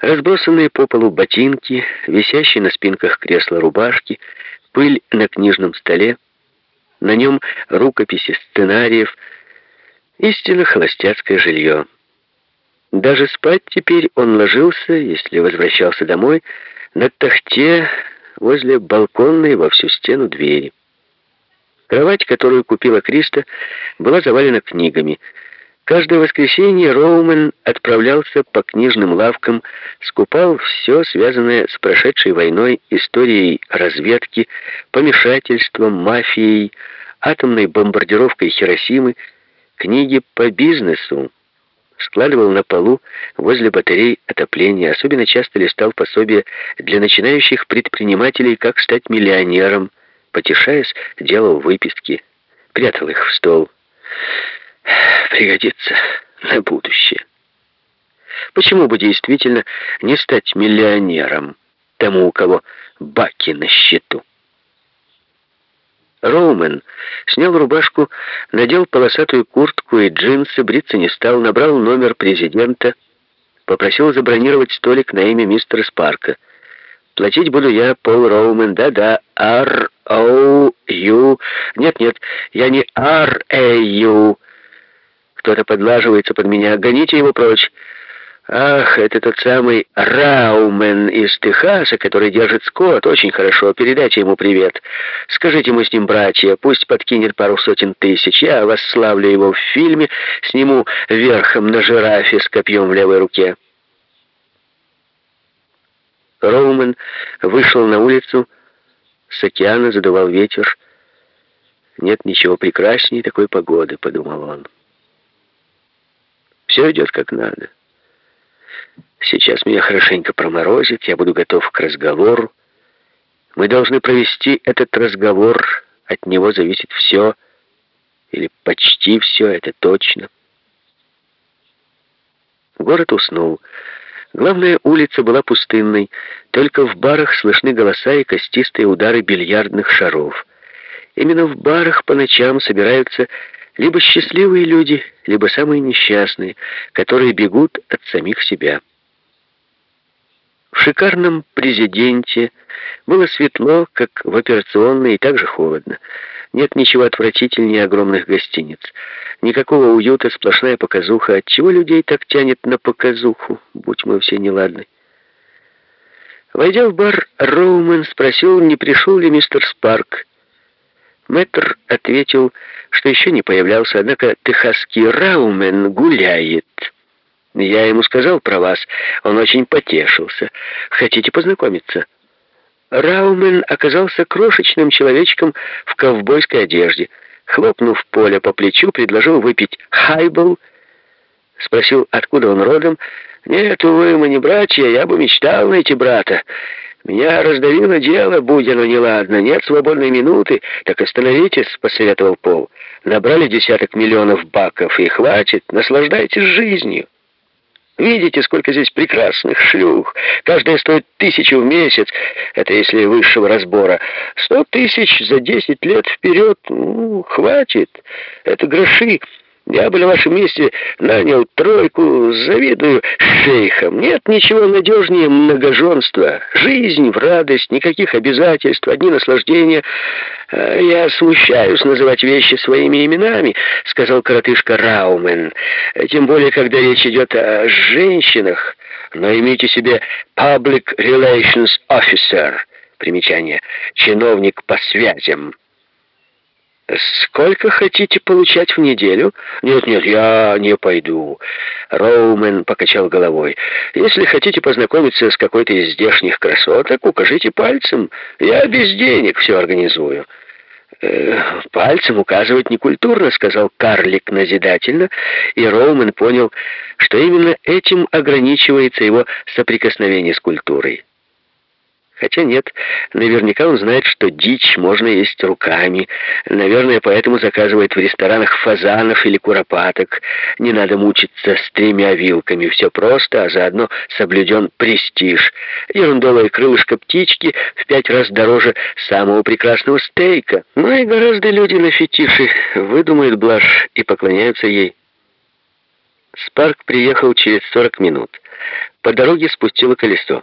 Разбросанные по полу ботинки, висящие на спинках кресла рубашки, пыль на книжном столе, на нем рукописи сценариев, истинно холостяцкое жилье. Даже спать теперь он ложился, если возвращался домой, на тахте возле балконной во всю стену двери. Кровать, которую купила Криста, была завалена книгами — Каждое воскресенье Роумен отправлялся по книжным лавкам, скупал все, связанное с прошедшей войной, историей разведки, помешательством, мафией, атомной бомбардировкой Хиросимы, книги по бизнесу, складывал на полу возле батарей отопления, особенно часто листал пособия для начинающих предпринимателей «Как стать миллионером», потешаясь, делал выписки, прятал их в стол пригодится на будущее. Почему бы действительно не стать миллионером тому, у кого баки на счету? Роумен снял рубашку, надел полосатую куртку и джинсы, бриться не стал, набрал номер президента, попросил забронировать столик на имя мистера Спарка. Платить буду я, Пол Роумен, да-да, Р-О-Ю. Нет-нет, я не Р-Э-Ю. Кто-то подлаживается под меня. Гоните его прочь. Ах, это тот самый Раумен из Техаса, который держит скот. Очень хорошо. Передайте ему привет. Скажите ему с ним, братья, пусть подкинет пару сотен тысяч. Я восславлю его в фильме, сниму верхом на жирафе с копьем в левой руке. Роумен вышел на улицу. С океана задувал ветер. «Нет ничего прекраснее такой погоды», — подумал он. Все идет как надо. Сейчас меня хорошенько проморозит, я буду готов к разговору. Мы должны провести этот разговор, от него зависит все, или почти все, это точно. Город уснул. Главная улица была пустынной, только в барах слышны голоса и костистые удары бильярдных шаров. Именно в барах по ночам собираются либо счастливые люди, либо самые несчастные, которые бегут от самих себя. В шикарном президенте было светло, как в операционной, и также холодно. Нет ничего отвратительнее огромных гостиниц. Никакого уюта, сплошная показуха. Отчего людей так тянет на показуху, будь мы все неладны? Войдя в бар, Роумен спросил, не пришел ли мистер Спарк. Мэтр ответил, что еще не появлялся, однако техасский Раумен гуляет. Я ему сказал про вас, он очень потешился. Хотите познакомиться? Раумен оказался крошечным человечком в ковбойской одежде. Хлопнув Поля по плечу, предложил выпить хайбл. Спросил, откуда он родом. «Нет, увы, мы не братья, я бы мечтал найти брата. «Меня раздавило дело, будь оно неладно. Нет свободной минуты, так остановитесь», — посоветовал Пол. «Набрали десяток миллионов баков, и хватит, наслаждайтесь жизнью». Видите, сколько здесь прекрасных шлюх. Каждая стоит тысячу в месяц. Это если высшего разбора. Сто тысяч за десять лет вперед. Ну, хватит. Это гроши. Я бы на вашем месте нанял тройку, завидую шейхам. Нет ничего надежнее многоженства. Жизнь в радость, никаких обязательств, одни наслаждения. А «Я смущаюсь называть вещи своими именами», — сказал коротышка Раумен. «Тем более, когда речь идет о женщинах. Но имейте себе «Public Relations Officer» примечание «Чиновник по связям». «Сколько хотите получать в неделю?» «Нет-нет, я не пойду». Роумен покачал головой. «Если хотите познакомиться с какой-то из здешних красоток, укажите пальцем. Я без денег все организую». «Э, «Пальцем указывать некультурно», — сказал карлик назидательно, и Роумен понял, что именно этим ограничивается его соприкосновение с культурой. Хотя нет, наверняка он знает, что дичь можно есть руками. Наверное, поэтому заказывает в ресторанах фазанов или куропаток. Не надо мучиться с тремя вилками. Все просто, а заодно соблюден престиж. Ерундовое крылышко птички в пять раз дороже самого прекрасного стейка. Ну и гораздо люди на фетиши выдумают блажь и поклоняются ей. Спарк приехал через 40 минут. по дороге спустила колесо.